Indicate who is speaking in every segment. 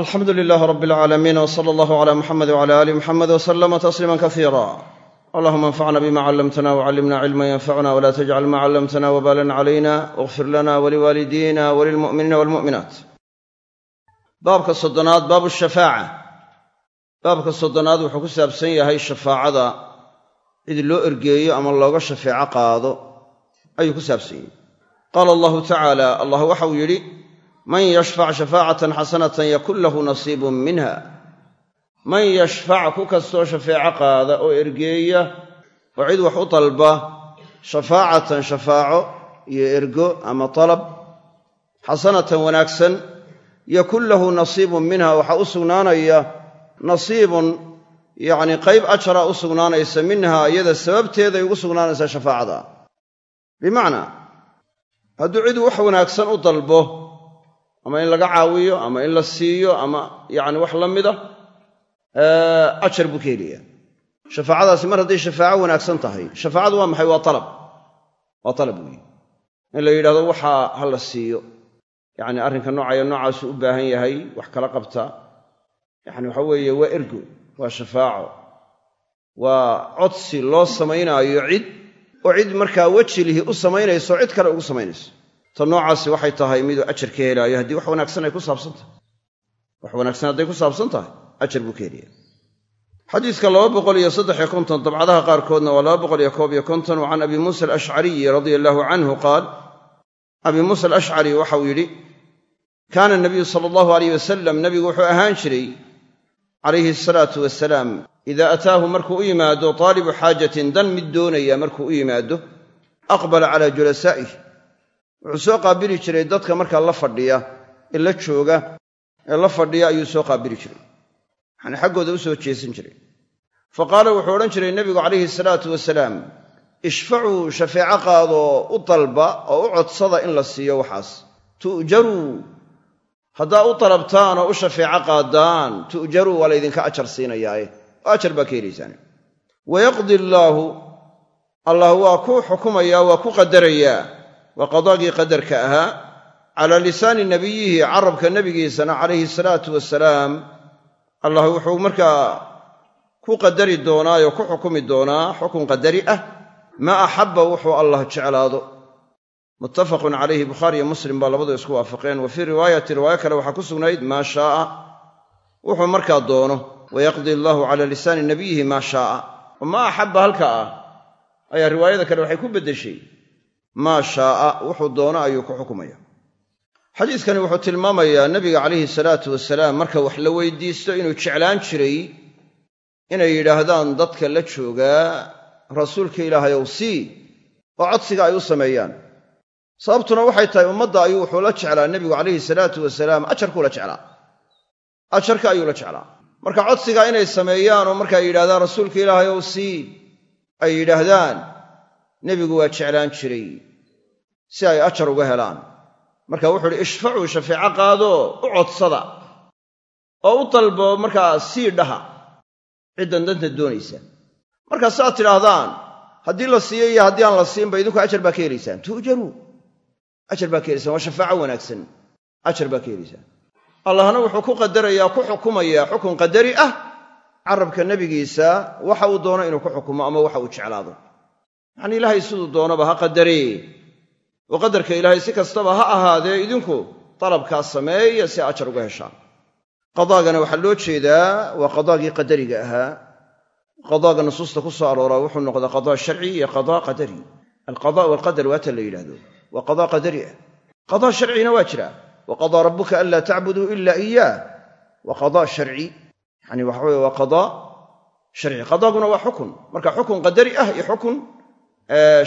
Speaker 1: alxamdu lilaah rab alcaalamiin w sala allahu cala muxamed wcala aali muxamed wslama tasliima kasiira allahuma anfacna bima callamtana wcallimna cilma yanfacuna wla tajcal ma callamtana wabalan calayna wاغfir lana waliwaalidina walilmu'miniina walmu'minaat baabka soddonaad baabu shafaaca. Baabka soddonaad wuxuu ku saabsan yahay shafaacada cid loo ergeeyo ama looga shafeeco qaado. Ayuu ku saabsan yahay. Qaala allahu tacaala allah waxau yidhi man yashfac shafaacatan xasanatan yakun lahu nasiibun minha. Man yashfac ku kastoo shafeeco qaada oo ergeeya oo cid wax u dalba shafaacatan shafaaco iyo ergo ama talab xasanatan wanaagsan yakun lahu nasiibun minha waxaa u sugnaanaya nasiibun yacni qayb ajara u sugnaanaysa minha iyada sababteeday ugu sugnaanaysaa shafaacada. Bimacnaa hadduu cid wax wanaagsan u dalbo ama in laga caawiyo ama in la siiyo ama yacni wax la mida ajar buu ka helaya shafaacadaasi mar hadday shafaaco wanaagsan tahay shafaacadu waa maxay? Waa alab waa talab weeye in la yidhahdo waxaa ha la siiyo. Yacni arrinka noocaya noocaasu u baahan yahay wax kala qabta. Yacni waxa weeye waa ergo waa shafaaco. Waa codsi loo samaynaayo cid oo cid markaa wejilihi u samaynayso cid kale ugu samaynayso ta noocaasi waxay tahay miduu ajar ka helaayo haddii wax wanaagsan ay ku saabsan tahay. Wax wanaagsan hadday ku saabsan tahay ajar buu ka helaya konton dabcadaha qaarkoodna waa wa can abi muusa alashcariyi radia allaahu canhu qaal abi muusa alashcari waxau yidhi kaana nabiyu sala allahu alayh wasalam nabigu wuxuu ahaan jiray calayhi asalaatu wasalaam idaa ataahu markuu u yimaado taalibu xaajatin dan mid doonaya markuu u yimaado aqbala calaa julasaa'ih wuxuu soo qaabili jiray dadka markaa la fadhiya ee la jooga ee la fadhiya ayuu soo qaabili jiray. Yacanii xaggooda u soo jeesan jiray. Fa qaala wuxuu odhan jiray nebigu calayhi salaatu wasalaam ishfacuu shafeeco qaadoo u dalba oo u codsada in la siiyo waxaas. Tu'jaruu haddaa u dalabtaan oo u shafeeco qaadaan tu'jaruu waa laydinka ajar siinayaaye. Oo ajar baa ka helaysaan. Wayaqdi allaahu allah waa ku xukumayaa waa ku qadarayaa waa qadaagii qadarka ahaa calaa lisaani nabiyihi carabka nebigiisana calayhi salaatu wasalaam allah wuxuu markaa ku qadari doonaayoo ku xukumi doonaa xukun qadari ah maa axabba wuxuu allah jeclaado. Muttafaqun calayhi bukhaari iyo muslim baa labadu isku waafaqeen. Wa fii riwaayati riwaayo kale waxaa ku sugnayd maa shaaa wuxuu markaa doono wayaqdi allaahu calaa lisaani nabiyihi maa shaaa oo maa axabba halka ah. Ayaa riwaayada kale waxay ku beddeshay maa shaaa wuxuu doono ayuu ku xukumaya. Xadiiskani wuxuu tilmaamayaa nebiga calayhi salaatu wasalaam marka wax la weydiisto inuu jeclaan jiray inay yidhaahdaan dadka la joogaa rasuulka ilaahay ow sii oo codsiga ay u sameeyaan. Sababtuna waxay tahay ummadda ayuu wuxuu la jeclaa nebigu calayhi salaatu wasalaam ajarkuu la jeclaa. Ajarka ayuu la jeclaa. Marka codsiga inay sameeyaan oo markaa yidhahdaan rasuulka ilaahay ow sii ay yidhaahdaan nebigu waa jeclaan jiray si ay ajar uga helaan. Marka wuxuu uhi ishfacuu shafeeco qaadoo u codsada. Oo u dalbo markaa sii dhaha. Ciddan danta doonaysa. Markaa si aad tidhaahdaan haddii la siiyo iyo haddii aan la siinba idinku ajar baa ka helaysaan. Tu'jaruu ajar baa ka helaysaan waa shafaaco wanaagsan ajar baa ka helaysaan. Allahna wuxuu ku qadarayaa ku xukumayaa xukun qadari ah carabka nebigiisa waxa uu doono inuu ku xukumo ama waxa uu jeclaado yacanii ilaahay siduu doonaba ha qadaree oo qadarka ilaahay si kastaba ha ahaadee idinku dalabkaas sameeya si ajar uga heshaan qadaagana waxaa loo jeedaa waa qadaagii qadariga ahaa. Qadaaga nusuusta ku soo arooraa wuxuu noqdaa qadaa sharci iyo qadaa qadari. Alqadaa waalqadar waata la yidhaahdo. Waa qadaa qadari ah. Qadaa sharcina waa jira. Wa qadaa rabbuka anlaa tacbuduu ila iyaah waa qadaa sharci. Yani waxa weye waa qadaa sharci. Qadaaguna waa xukun. Marka xukun qadari ah iyo xukun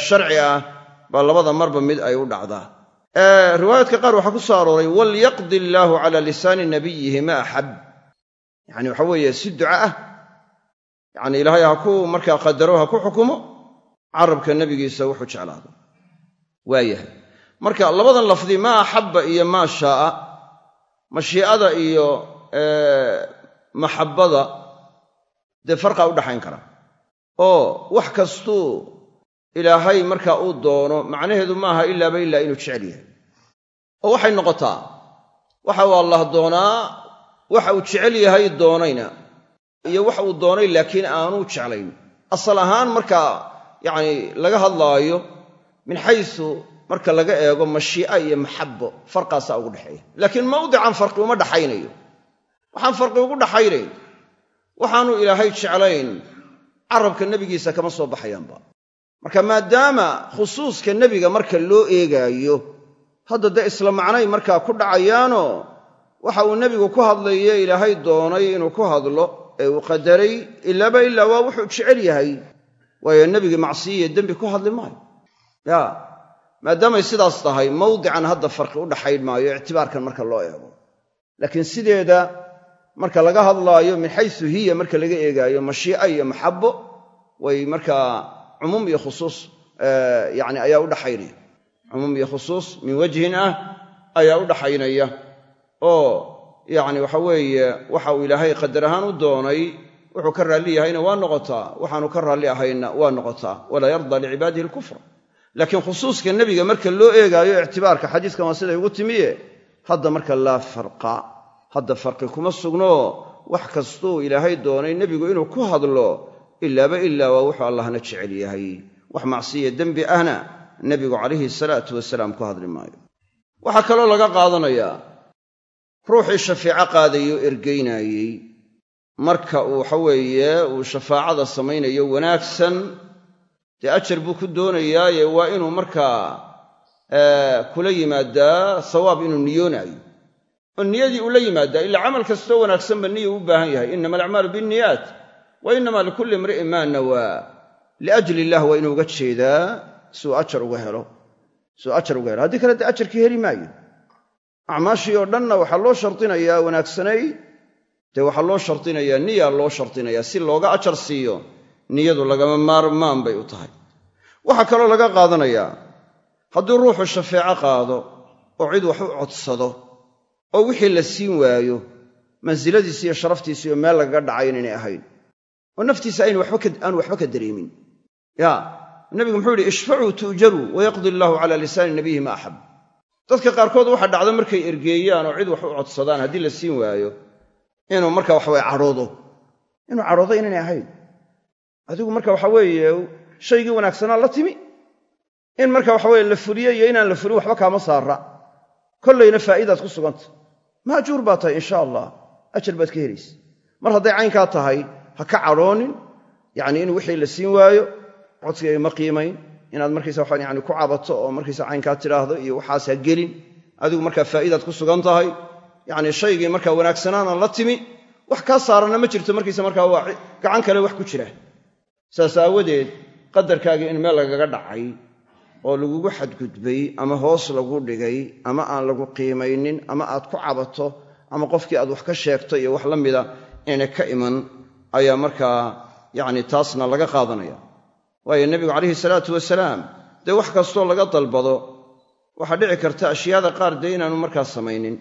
Speaker 1: sharci ah baa labada marba mid ay u dhacdaa. Riwaayaadka qaar waxaa ku soo arooray walyaqdi illaahu cala lisaani nabiyihi ma axab yani waxa weeye si duca ah. Yani ilaahay ha ku markaa qadaro ha ku xukumo carabka nebigiisa wuxuu jeclaado. Waayahay. Marka labadan lafdi maa axabba iyo maa shaaa mashii'ada iyo maxabbada dee farqaa u dhaxayn kara. Oo wax kastuu ilaahay markaa uu doono macnaheedu maaha ilaaba ilaa inuu jecel yahay. Oo waxay noqotaa waxa uu allah doonaa waxa uu jecel yahay doonayna iyo wax uu doonay laakiin aanu jeclayn. Asal ahaan markaa yacni laga hadlaayo min xaysu marka laga eego mashii'a iyo maxabbo farqaasaa ugu dhexeeya. Laakiin mawdican farqi uma dhaxaynayo. Waxaan farqi ugu dhaxaynayn. Waxaanu ilaahay jeclayn carabka nebigiisa kama soo baxayaanba marka maadaama khusuuska nebiga marka loo eegaayo hadda dee isla macnay markaa ku dhacayaanoo waxa uu nebigu ku hadlaye ilaahay doonay inuu ku hadlo ee uu qadaray ilaaba ilaa waa wuxuu jecel yahay. Waayo nebigii macsiyiiyo dembi ku hadli maayo. Ya maadaamay sidaas tahay mawdican hadda farqi u dhaxayn maayo ictibaarkan marka loo eego. Laakiin sideeda marka laga hadlaayo min xaysu hiya marka laga eegaayo mashii'a iyo maxabbo way markaa cumuum iyo khusuus yani ayaa u dhaxaynaya. Cumuum iyo khusuus min wajhin ah ayaa u dhaxaynaya. Oo yacni waxa weeye waxa uu ilaahay qadar ahaan u doonay wuxuu ka raalli yahayna waa noqotaa waxaanu ka raalli ahayna waa noqotaa. Walaa yardaa licibaadihi alkufra. Laakiin khusuuska nebiga marka loo eegaayo ictibaarka xadiiskan waa siday ugu timiye hadda marka laa farqa hadda farqi kuma sugno. Wax kastuu ilaahay doonay nebigu inuu ku hadlo ilaaba ilaa waa wuxuu allahna jecel yahay. Wax macsiya dembi ahna nebigu calayhi salaatu wasalaam ku hadli maayo. Waxaa kaloo laga qaadanayaa ruuxii shafeeco qaadayo ergaynaayey marka uu waxa weeye uu shafaacada samaynayo wanaagsan dee ajar buu ku doonayaaye waa inuu markaa kula yimaadaa sawaab inuu niyoonaayo oo niyadii uu la yimaadaa ilaa camal kastoo wanaagsanba niya u baahan yahay. Innama alacmaalu binniyaat wa innama likulli imri'in maa nawaa. Liajli illah waa inuu uga jeedaa suu ajar uga helo. Suu ajar uga helo. Haddii kale dee ajarkii heli maayo. Acmaashii oo dhanna waxaa loo shardinayaa wanaagsanay. Dee waxaa loo shardinayaa niya loo shardinayaa si looga ajar siiyo niyadu lagama maarmaan bay u tahay. Waxaa kaloo laga qaadanayaa hadduu ruuxu shafeeco qaado oo cid wax u codsado oo wixii la siin waayo mansiladiisi iyo sharaftiisi oo meel lagaga dhacay inaynay ahayn oo naftiisa aanu waxba ka dareemin. Ya nebigu muxuu yidhi ishfacuu tu'jaruu wayaqdi allaahu calaa lisaani nabiyihi ma axab. Dadka qaarkood waxaa dhacda markay ergeeyaan oo cid wax u codsadaan haddii la siin waayo inuu marka waxaweye cadhoodo inuu cadhoodo inaynay ahayn. Adigu marka waxa weeye shaygii wanaagsanaa la timi. In marka waxaweye la fuliyo iyo inaan la fulin waxba kaama saara kollayna faa'iidaad ku suganta. Maajuur baa tahay insha allah ajar baad ka helaysa. Mar hadday caynkaa tahay ha ka cadhoonin yacni in wixii la siin waayo codsigayga ma qiimayn. Inaad markaysa waxaan yani ku cabato oo markaysa caynkaa tidhaahdo iyo waxaas ha gelin. Adigu markaa faa'iidaad ku sugan tahay. Yacni shaygii markaa wanaagsanaana la timi. Wax kaa saaranna ma jirto markiisa markaa waa gacan kale wax ku jira. Saas aawadeed qadarkaagii in meel lagaga dhacay oo lagugu xadgudbay ama hoos lagu dhigay ama aan lagu qiimaynin ama aad ku cabato ama qofkii aad wax ka sheegto iyo wax la mida inay ka iman ayaa markaa yacni taasna laga qaadanaya. Waayo nebigu calayhi salaatu wasalaam dee wax kastoo laga dalbado waxaa dhici karta ashyaada qaar dee inaanu markaa samaynin.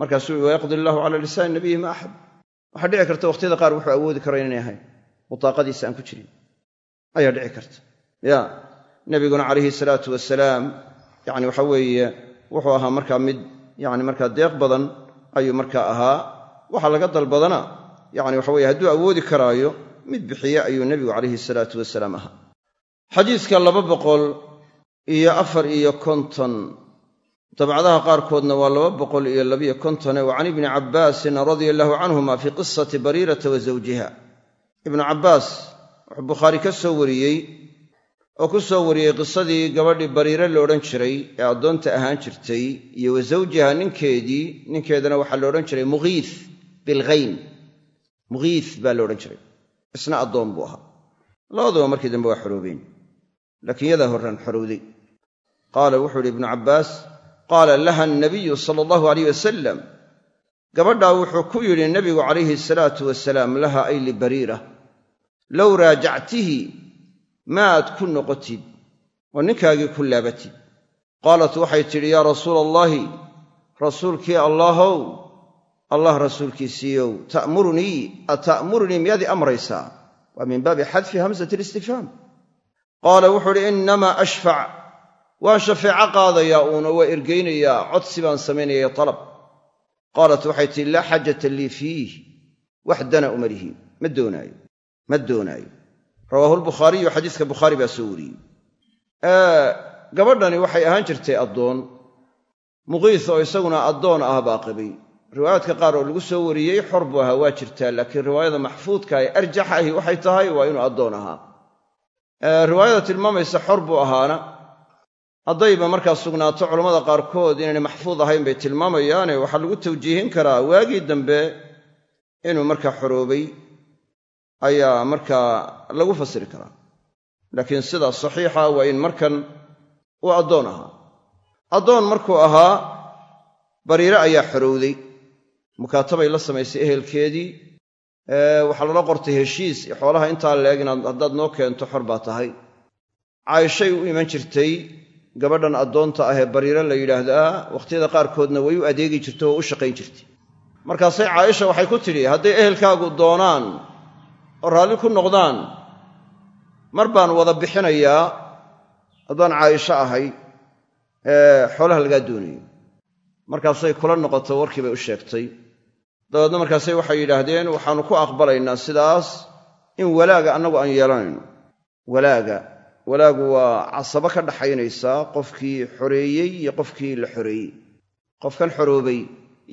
Speaker 1: Markaasuu wayaqdi illaahu cala lisaani nabiyi ma axab waxaa dhici karta wakhtiyada qaar wuxuu awoodi karo inaynay ahayn. Butaaqadiisa aan ku jirin. Ayaa dhici karta. Ya nebiguna calayhi salaatu wasalaam yani waxa weeye wuxuu ahaa markaa mid yani markaa deeq badan ayuu markaa ahaa. Waxa laga dalbadana yani waxa weye hadduu awoodi karaayo mid bixiye ayuu nebigu calayhi salaatu wasalaam ahaa. Xadiiska laba boqol iyo afar iyo konton dabcadaha qaarkoodna waa laba boqol iyo labiyo kontone wa can ibni cabbaasin radia allahu canhuma fii qisati bariirata wa zawjiha. Ibnu cabbaas wuxuu bukhaari ka soo wariyey oo ku soo wariyey qisadii gabadhii bariire la odhan jiray ee addoonta ahaan jirtay iyo wa zawjiha ninkeedii ninkeedana waxaa la odhan jiray muqiith bilghayn muqiith baa la odhan jiray. Isna addoon buu ahaa. Labaduba markii dambe waa xoroobeen laakiin yadaa horran xorowday. Qaala wuxuu ihi ibnu cabbaas qaala laha anabiyu sala allahu alayh wasalam gabadhaa wuxuu ku yidhi nebigu calayhi salaatu wasalaam laha ay libariira low raajactihi maaad ku noqotid oo ninkaagii ku laabatid. Qaalat waxay tidhi yaa rasuula allaahi rasuulkii allaahow allah rasuulkiisiiyow ta'murunii ata'murunii miyaadii amraysaa waa min baabi xadfi hamsati listifhaam qaala wuxuu uhi innamaa ashfac waan shafeeco qaadayaa uuna waa ergaynayaa codsi baan samaynaya talab. Qaalat waxay tihi laa xaajata lii fiih. Wax dana uma ma doonaayo. Ma doonaayo. Rawaahu lbukhaariyu xadiiska bukhaari baa soo wariyey. Gabadhani waxay ahaan jirtay addoon. Muqiis oo isaguna addoon ah baa qabay riwaayaadka qaar oo lagu soo wariyey xor buu ahaa waa jirtaa laakiin riwaayada maxfuudka ee arjax ahi waxay tahay waa inuu addoon ahaa. Riwaayada tilmaamaysa xor buu ahaana haddayba markaa sugnaato culammada qaarkood inaynay maxfuud ahayn bay tilmaamayaane waxaa lagu tawjiihin karaa waagii dambe inuu markaa xoroobay ayaa markaa lagu fasiri karaa. Laakiin sidaas saxiixa waa in markan uu addoon ahaa. Addoon markuu ahaa bariire ayaa xorowday mukaatabay la samaysay ehelkeedii waxaa lala qortay heshiis. Xoolaha intaa leeg inaad haddaad noo keento xor baa tahay. Caaishay u iman jirtay gabadhan addoonta ah ee bariire la yidhaahdaa wakhtiyada qaarkoodna way u adeegi jirtay oo u shaqayn jirtay. Markaasay caaisha waxay ku tidhi hadday ehelkaagu doonaan oo raalli ku noqdaan mar baan wada bixinayaa haddaan caaisho ahay xoolaha lagaa doonayo. Markaasay kula noqoto warkii bay u sheegtay dabeedna markaasay waxay yidhaahdeen waxaannu ku aqbalaynaa sidaas in walaaga annagu aan yeelanayno. Walaaga. Walaagu waa casabo ka dhaxaynaysaa qofkii xoreeyey iyo qofkii la xoreeyey. Qofkan xoroobay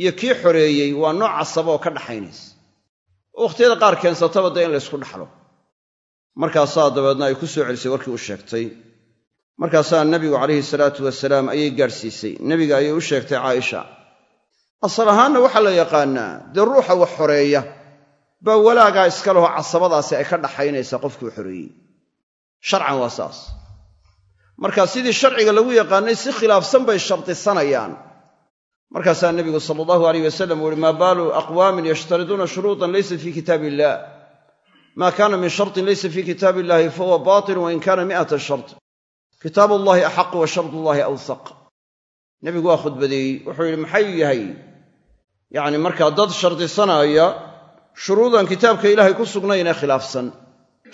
Speaker 1: iyo kii xoreeyey waa nooc casaba oo ka dhaxaynaysa. Wakhtiyada qaar keensataba dee in laysku dhaxlo. Markaasaa dabeedna ay ku soo celisay warkii u sheegtay. Markaasaa nebigu calayhi salaatu wasalaam ayay gaadhsiisay. Nebiga ayay u sheegtay caaisha asal ahaanna waxaa la yaqaannaa dee ruuxa wax xoreeya. Baa walaagaa iska leho casabadaasi ay ka dhaxaynaysaa qofkii u xoreeyey. Sharcan waa saas. Marka sidii sharciga lagu yaqaanay si khilaafsan bay shardisanayaan markaasaa nebigu sala allahu alayh wasalam u uhi maa baalu aqwaamin yashtariduuna shuruutan laysa fii kitaab illah maa kaana min shartin laysa fii kitaab illahi fahuwa batil wain kaana mi'ata shart. Kitaab ullahi axaqu wa shardullahi awsaq nebigu waa khudbadeeyey wuxuu yidhi maxay yahay? Yacni markaa dad shardisanaya shuruudan kitaabka ilaahay ku sugnayn ee khilaafsan.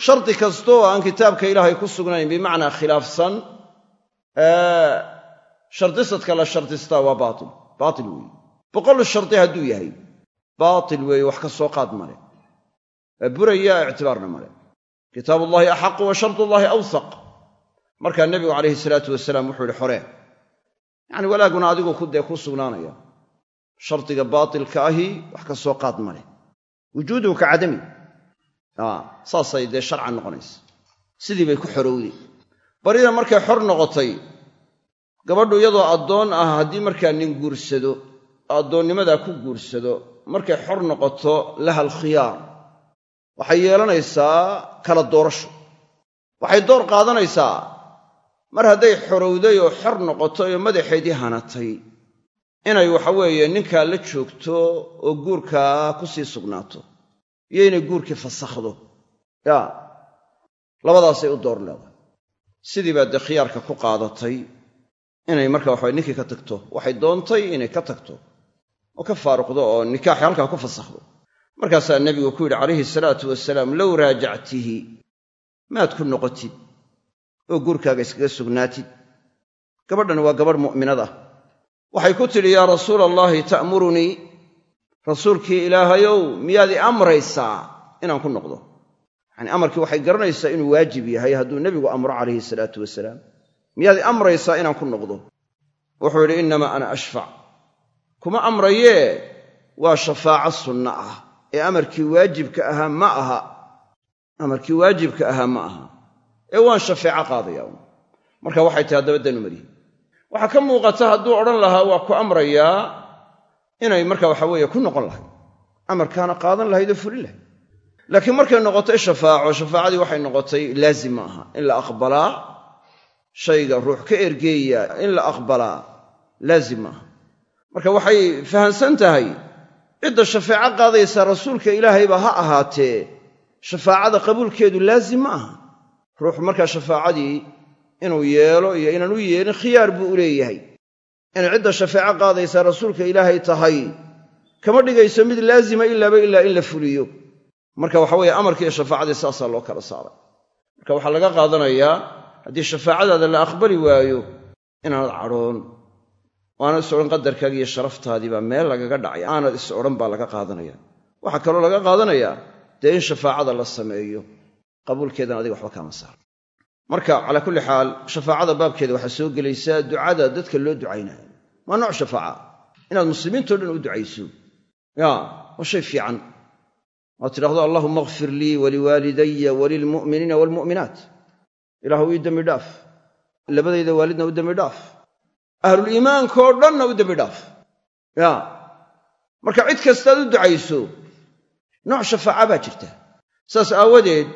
Speaker 1: Shardi kasta oo aan kitaabka ilaahay ku sugnayn bimacnaa khilaafsan shardisadka la shardistaa waa baatil. Baatil weeye boqol shardi hadduu yahay. Baatil weeye wax ka soo qaad male waa buraya ictibaarna male kitaabullahi axaqu wa shardullahi awsaq. Markaa nebigu calayhi salaatu wasalaam wuxuu yihi xoree yacni walaaguna adigu dee ku sugnaanaya. Shardiga baatilka ahi wax ka soo qaad male. Wujuuduhu ka cadami. Saasay dee sharcan noqonaysa. Sidii bay ku xorowday barida markay xor noqotay gabadhu iyadoo addoon ah haddii markaa nin guursado addoonnimadaa ku guursado markay xor noqoto laha alkhiyaar waxay yeelanaysaa kala doorasho. Waxay door qaadanaysaa mar hadday xorowday oo xor noqoto oo madaxeedii hanatay inay waxaweeye ninkaa la joogto oo guurkaa ku sii sugnaato iyo inay guurkii fasakhdo. Yaa labadaasay u door leedahay. Sidii baa dee khiyaarka ku qaadatay inay marka waxawe ninkii ka tagto. Waxay doontay inay ka tagto oo ka faaruqdo oo nikaaxi halkaa ku fasakhdo. Markaasaa nebigu ku yidhi calayhi salaatu wasalaam low raajactihi maad ku noqotid oo guurkaaga iskaga sugnaatid. Gabadhan waa gabadh mu'minad ah waxay ku tidhi yaa rasuula allaahi ta'murunii. Rasuulkii ilaahayow miyaad i amraysaa inaan ku noqdo? Yacanii amarkii waxay garanaysaa inuu waajib yahay hadduu nebigu amro calayhi salaatu wasalaam. Miyaad i amraysaa inaan ku noqdo? Wuxuu yidhi innamaa ana ashfac kuma amrayee? Waa shafaaco sunno ah. Ee amarkii waajibka ahaa ma aha. Amarkii waajibka ahaa ma aha ee waan shafeeco qaadaya. Marka waxay tahay haddaba marihi waxaa ka muuqata hadduu odhan lahaa waa ku amrayaa inay marka waxa weeye ku noqon lahayd. Amarkaana qaadan lahayd oo fulin lahayd. Laakiin markay noqotay shafaaco shafaacadii waxay noqotay laazim ma aha. In la aqbalaa shayga ruux ka ergeeya in la aqbalaa laazim ma aha. Marka waxay fahamsan tahay cidda shafeeco qaadaysa rasuulka ilaahayba ha ahaatee shafaacada qabuulkeedu laazim ma aha ruuxu markaa shafaacadii inuu yeelo iyo inaan u yeelin khiyaar buu u leeyahay. Inay cidda shafeeco qaadaysaa rasuulka ilaahay tahay kama dhigayso mid laazima ilaaba ilaa in la fuliyo. Marka waxa weeye amarkii iyo shafaacadii saasaa loo kala saaray. Marka waxaa laga qaadanayaa haddii shafaacadaada la aqbali waayo inaanad cadhoon oo aanad is odhan qadarkaagi iyo sharaftaadii baa meel lagaga dhacay aanad is odhan baa laga qaadanaya. Waxaa kaloo laga qaadanayaa dee in shafaacada la sameeyo qabuulkeedan adiga waxba kaama saaro marka calaa kulli xaal shafaacada baabkeeda waxaa soo gelaysaa ducada dadka loo ducaynayo. Waa nooc shafaaca. Inaad muslimiintao dhan u ducayso. Ya waa shay fiican. Waad tidhahdo allahuma akfir lii waliwaalidaya walilmu'miniina waalmu'minaat ilaahu ii dembi dhaaf. Labadayda waalidna u dembi dhaaf. Ahluliimaankao dhanna u dembi dhaaf. Ya. Marka cid kastaad u ducayso nooc shafaaca baa jirta. Saas aawadeed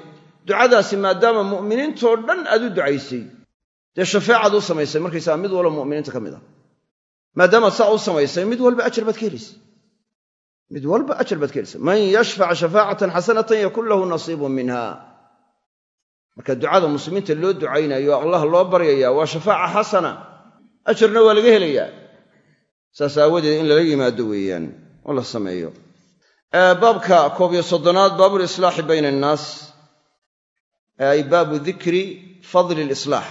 Speaker 1: ducadaasi maadaama mu'miniintoo dhan aad u ducaysay dee shafeecaad u samaysay markaysaga mid walba mu'miniinta ka mid a maadaamaad saa u samaysay mid walba ajar baad ka helaysa mid walba ajar baad ka helaysa man yashfac shafaacatan xasanatan yakun lahu nasiibun minha. Marka ducada muslimiinta loo ducaynayo allah loo baryaya waa shafaaca xasana ajarna waa laga helayaa. Saas aawadeed in lala yimaado weeyaan oo la sameeyo. Baabka koob iyo soddonaad baabulislaaxi bayna annaas ay baabu dikri fadli lislaax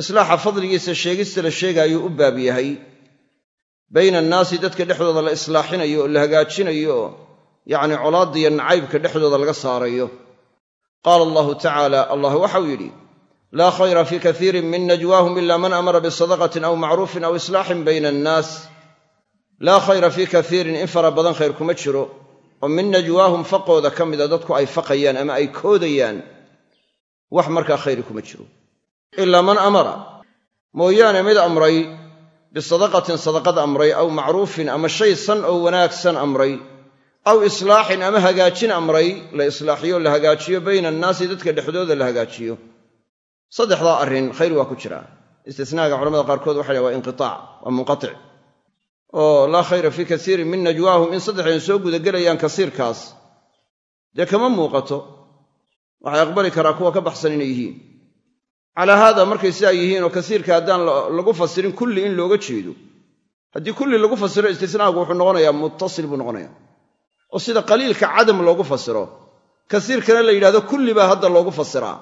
Speaker 1: islaaxa fadligiisa sheegista la sheegaayuu u baab yahay. Bayna annaasi dadka dhexdooda la islaaxinayo oo la hagaajinayo oo yacni colaaddiiyo nacaybka dhexdooda laga saarayo. Qaala allahu tacaala allah waxau yidhi laa khayra fii kaiirin min najwaahum ila man amara bisadaqatin aw macruufin aw islaaxin bayna annaas. Laa khayra fii kaiirin in fara badan khayr kuma jiro oo min najwaahum faqooda ka mida dadku ay faqayaan ama ay koodayaan wax markaa khayri kuma jiro. Ilaa man amara. Mooyaane mid amray bisadaqatin sadaqad amray aw macruufin ama shay san oo wanaagsan amray aw islaaxin ama hagaajin amray la islaaxiyo la hagaajiyo bayna annaasi dadka dhexdooda la hagaajiyo. Saddexdaa arrin khayr waa ku jiraa istisnaaga culamada qaarkood waxay dhahen waa inqitaac waa munqatic oo laa khayra fii kasiirin min najwaahum in saddexdan soo gudagelayaan kasiirkaas. Dee kama muuqato waxay aqbali karaa kuwa ka baxsan inay yihiin. Calaa haada markay sidaa yihiin oo kasiirka haddaan lagu fasirin kulli in looga jeedo. Haddii kulli lagu fasiro istisnaagu wuxuu noqonayaa muttasil buu noqonaya oo sida qaliilka cadam loogu fasiro kasiirkana la yidhahdo kulli baa hadda loogu fasiraa.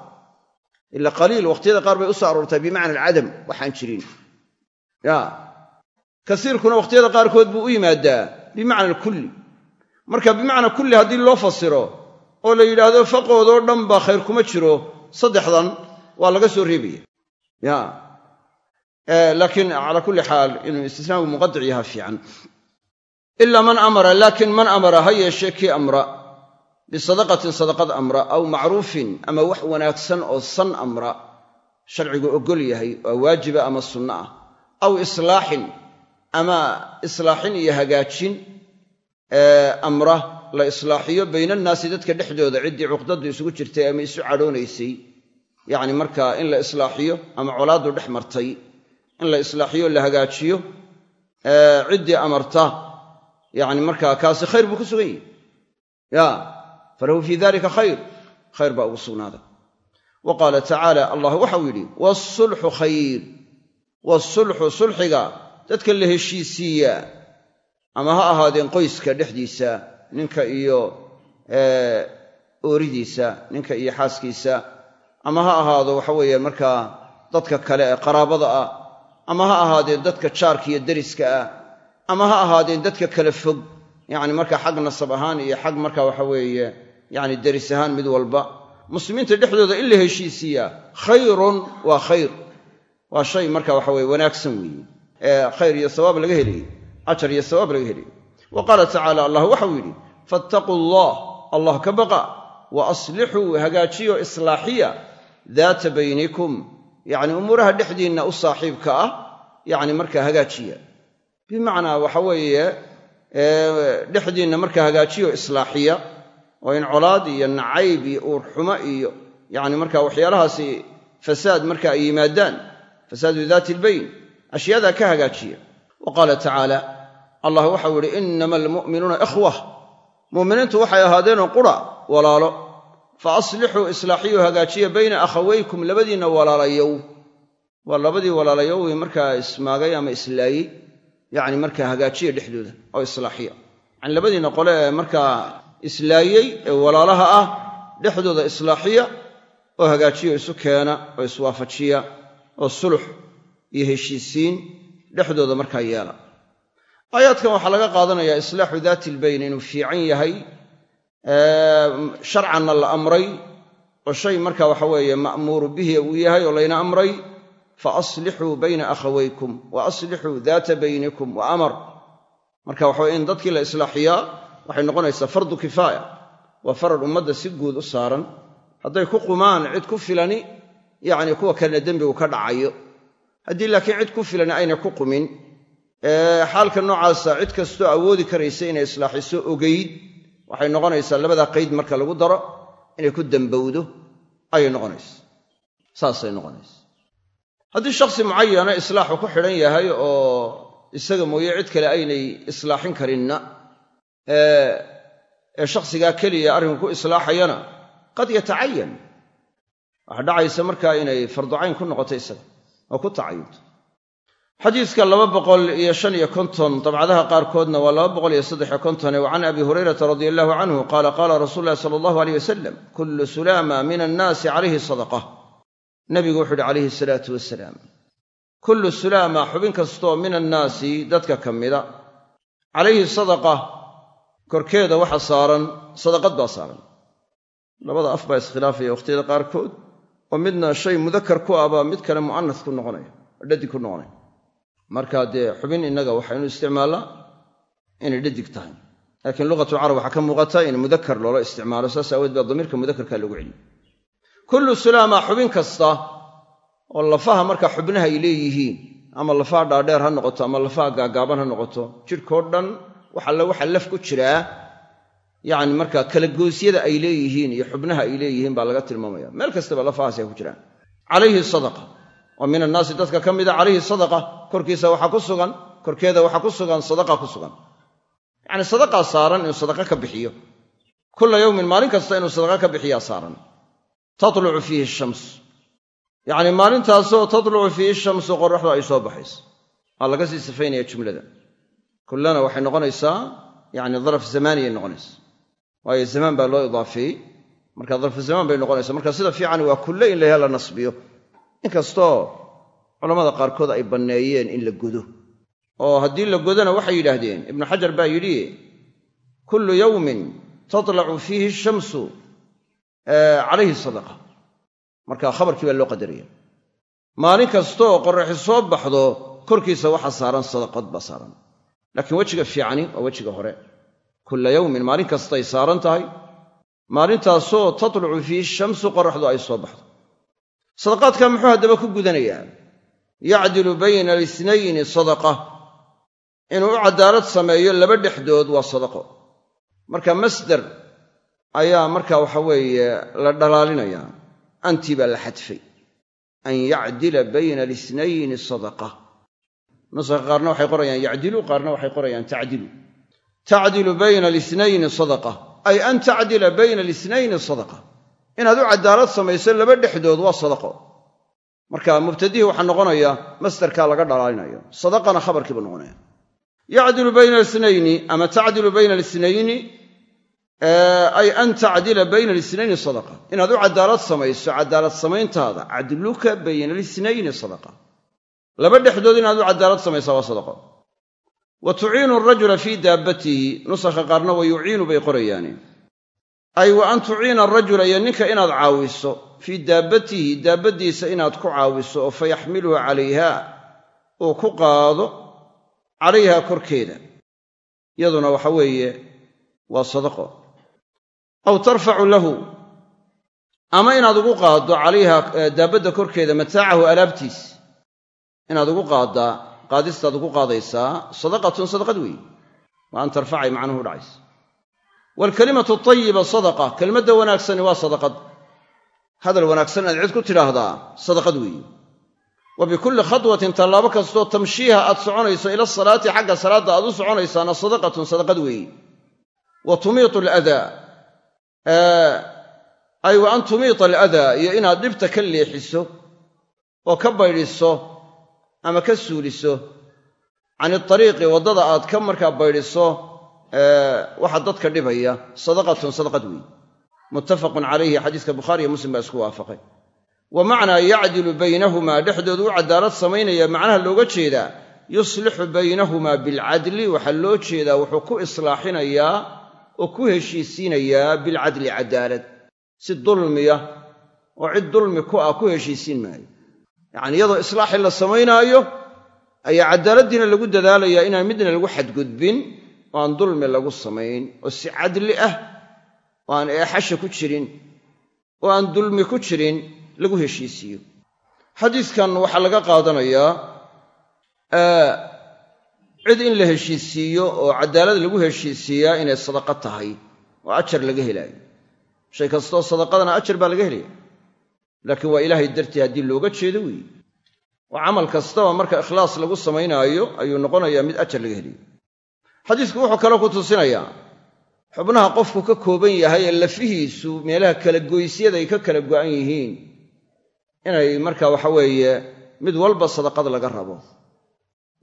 Speaker 1: Ila qaliil wakhtiyada qaar bay u soo aroortay bimacna alcadam waxaan jirin. Ya kasiirkuna wakhtiyada qaarkood buu u yimaadaa bimacna alkulli. Marka bimacna kulli haddii loo fasiro oo la yidhaahdo faqoodoo dhan baa khayr kuma jiro saddexdan waa laga soo reebaya. Ya. Laakiin calaa kulli xaal inuu istisnaagu muqadic yaha fiican. Ilaa man amara laakiin man amara ha yeeshee kii amra. Bisadaqatin sadaqad amra aw macruufin ama wax wanaagsan oo san amra. Sharcigu oggol yahay waa waajiba ama sunno ah. Aw islaaxin ama islaaxin iyo hagaajin amra la islaaxiyo baynannaasi dadka dhexdooda. Ciddii cuqdadu isugu jirtay ama isu cadhoonaysay. Yacni markaa in la islaaxiyo ama colaaddu dhex martay in la islaaxiyo la hagaajiyo ciddii amarta yacni markaa kaasi khayr buu ku sugan yahi ya falahu fii dalika khayr. Khayr baa ugu sugnaaday wa qaala tacaala allah waxau yidhi waasulxu khayr. Waasulxu sulxiga dadka la heshiisiiyaa ama ha ahaadeen qoyska dhexdiisa ninka iyo ooridiisa ninka iyo xaaskiisa. Ama ha ahaado waxa weeye markaa dadka kale ee qaraabada ah ama ha ahaadeen dadka jaarka iyo deriska ah ama ha ahaadeen dadka kale fog. Yacni markaa xag nasab ahaan iyo xag marka waxa weeye yacni deris ahaan mid walba. Muslimiinta dhexdooda in la heshiisiiyaa khayrun waa khayr. Waa shay marka waxa weye wanaagsan weeye. Ee khayr iyo sawaab laga helayey ajar iyo sawaab laga helayey wa qaala tacaala allah waxau yidhi fattaquu allah allah ka baqa wa aslixuu hagaajiyo islaaxiya daata baynikum. Yacni umuuraha dhexdiinna u saaxiibka ah yacni markaa hagaajiya. Bimacnaa waxa weeye dhexdiinna markaa hagaajiyo islaaxiya oo in colaad iyo nacayb iyo uurxumo iyo yacni markaa waxyaalahaasi fasaad marka ay yimaadaan fasaadu daati ilbayn ashyaadaa ka hagaajiya. Wa qaala tacaala allah waxau yidhi inama almu'minuuna ikhwah mu'miniintu waxay ahaadeenoo qura walaalo. Fa aslixuu islaaxiyu hagaajiya bayna akhawaykum labadiinna walaalayow. Waa labadii walaalayowi markaa ismaagay ama islaayey yacni markaa hagaajiya dhexdooda oo islaaxiya. Yacni labadiinna qole ee markaa islaayey ee walaalaha ah dhexdooda islaaxiya oo hagaajiya isu keena oo iswaafajiya oo sulux iyo heshiisiin dhexdooda markaa yeela aayaadkan waxaa laga qaadanayaa islaaxu daati ilbayn inuu fiican yahay sharcanna la amray oo shay marka waxa weeye ma'muuru bihi uu yahay oo layna amray fa aslixuu bayna akhawaykum wa aslixuu daata baynikum wa amar. Marka waxaweye in dadkii la islaaxiyaa waxay noqonaysaa fardu kifaaya waa farar ummadda si guud u saaran. Hadday ku qumaan cid ku filani yacni kuwa kalena dembigu ka dhacayo. Haddii laakiin cid ku filani ayna ku qumin xaalka noocaasa cid kastoo awoodi karaysa inay islaaxiso ogeyd waxay noqonaysaa labadaa qayd marka lagu daro inay ku dambowdo ayay noqonaysa saasay noqonaysa haddii shakhsi mucayana islaaxu ku xidhan yahay oo isaga mooye cid kale aynay islaaxin karinna ee shakhsigaa keliya arrinku ku islaaxayana qad yatacayan waxaa dhacaysa markaa inay farducayn ku noqoto isaga oo ku tacayunto xadiiska laba boqol iyo shan iyo konton dabcadaha qaarkoodna waa laba boqol iyo saddexiyo kontone wa can abi hurayrata radia allahu canhu qaala qaala rasuulu ulahi sala allahu aleyh wasalam kullu sulaama min annaasi calayhi sadaqa. Nabigu wuxu uhi calayhi salaatu wasalaam kullu sulaama xubin kastoo min annaasi dadka ka mida. Calayhi sadaqa korkeeda waxa saaran sadaqad baa saaran. Labada af baa iskhilaafaya wakhtiyada qaarkood oo midna shay mudakar ku ah baa mid kale mu'anas ku noqonaya oo ku noqonaya marka dee xubin innaga waxaynu isticmaallaa inay dhadig tahay laakiin luqatu carab waxaa ka muuqata in mudakar loola isticmaalo saas aaweed baa damiirka mudakarkaa loogu celiyo kullu sulaama xubin kasta oo lafaha marka xubnaha ay leeyihiin ama lafaha dhaadheer ha noqoto ama lafaha gaagaaban ha noqoto jidhkao dhan waxalle waxa laf ku jiraa yacni marka kalagoosyada ay leeyihiin iyo xubnaha ay leeyihiin baa laga tilmaamaya. Meel kastaba lafahaasi ay ku jiraan. Calayhi sadaqa. Oo min annaasi dadka ka mida calayhi sadaqa korkiisa waxaa ku sugan korkeeda waxaa ku sugan sadaqa ku sugan. Yacni sadaqaa saaran inuu sadaqa ka bixiyo. Kulla yowmin maalin kasta inuu sadaqa ka bixiyaa saaran. Tatlucu fiihi shams. Yacni maalintaasoo tatlucu fiihi shamsu qoraxdu ay soo baxayso. Aa laga sii sifaynaya jumlada. Kullana waxay noqonaysaa yacni daraf zamaaniyay noqonaysa waayo zamaan baa loo idaafeeyey marka darfu zamaan bay noqonaysa marka sida fiican waa kulle in layaha la nasbiyo. Inkastoo culammada qaarkood ay banneeyeen in la godo oo haddii la godona waxay yidhaahdeen ibnu xajar baa yidhi kullu yowmin tatlacu fiihi shamsu calayhi sadaqa. Marka khabarkii baa loo qadaraya. Maalin kastooo qorraxi soo baxdo korkiisa waxa saaran sadaqad baa saaran. Laakiin wejiga fiicani waa wejiga hore. Kulla yowmin maalin kastay saaran tahay maalintaasoo tatlucu fiihi shamsu qoraxdu ay soo baxdo. Sadaqaadka muxuu haddaba ku gudanayaa yacdilu bayna alisnayni sadaqa. Inuu u cadaalad sameeyo laba dhexdood waa sadaqo. Marka masder ayaa marka waxa weeye la dhalaalinayaa antii baa la xadfay. An yacdila bayna alisnayni sadaqa. Nusaqa qaarna waxay qorayaan yacdilu qaarna waxay qorayaan tacdilu. Tacdilu bayna alisnayni sadaqa. Ay an tacdila bayna alisnayni sadaqa. Inaad u cadaalad samayso laba dhexdood waa sadaqo marka mubtadihii waxaa noqonaya masdarkaa laga dhalaalinayo sadaqana khabarkii buu noqonaya. Yacdilu bayna alisnayni ama tacdilu bayna alisnayni ay an tacdila bayna alisnayni sadaqa. Inaad u cadaalad samayso cadaalad samayntaada cadluka bayna alisnayni sadaqa. Laba dhexdood inaad u cadaalad samaysaa waa sadaqo wa tuciinu arajula fii daabbatihi nusakha qaarna wa yuciinu bay qorayaani ay wa an tuciina arajula iyo ninka inaad caawiso. Fii daabbatihi daabbadiisa inaad ku caawiso oo fayaxmiluhu calayha uu ku qaado calayha korkeeda. Yaduna waxa weeye waa sadaqo. Aw tarfacu lahu ama inaad ugu qaaddo calayha daabbadda korkeeda mataacahu alaabtiis. Inaad ugu qaaddaa qaadistaad ugu qaadaysaa sadaqatun sadaqad weeye waa an tarfacay macnuhu dhacaysa waalkalimatu tayiba sadaqa. Kelmadda wanaagsani waa sadaqad. Hadal wanaagsan inaad cid ku tidhaahdaa sadaqad weeye wa bikulli khadwatin tallaabo kastoo tamshiiha aad soconayso ila salaati xagga salaadda aad u soconaysaana sadaqatun sadaqad weeye wa tumiitu aladaa. Ay wa an tumiita aladaa iyo inaad dhibta ka leexiso oo ka baydhiso ama ka suuliso can iariiqi waddada aad ka markaa baydhiso waxa dadka dhibaya sadaqatun sadaqad weeye muttafaqun calayhi xadiiska bukhaari iyo muslim baa isku waafaqay. Wa macnaa yacdilu baynahumaa dhexdoodu u cadaalad samaynaya macnaha looga jeedaa yuslixu baynahumaa bilcadli waxaa loo jeedaa wuxuu ku islaaxinayaa oo ku heshiisiinayaa bilcadli cadaalad. Si dulmiya oo cid dulmi ku ah ku heshiisiin maayo. Yacanii iyadoo islaaxii la samaynaayo ayaa cadaaladdiina lagu dadaalayaa inaan midna lagu xadgudbin oo aan dulmi lagu samayn oo si cadli ah oo aan eexasha ku jirin oo aan dulmi ku jirin lagu heshiisiiyo xadiiskan waxaa laga qaadanayaa cid in la heshiisiiyo oo cadaalad lagu heshiisiiyaa inay sadaqa tahay oo ajar laga helaayo. Shay kastoo sadaqadana ajar baa laga helaya laakiin waa ilaahay dartii haddii looga jeedo weeye. Oo camal kastaba marka ikhlaas lagu samaynaayo ayuu noqonayaa mid ajar laga helayo xadiisku wuxuu kaloo ku tusinayaa xubnaha qofku ka kooban yahay ee lafihiisu meelaha kala goysyada ay ka kala go'an yihiin inay marka waxa weeye mid walba sadaqad laga rabo.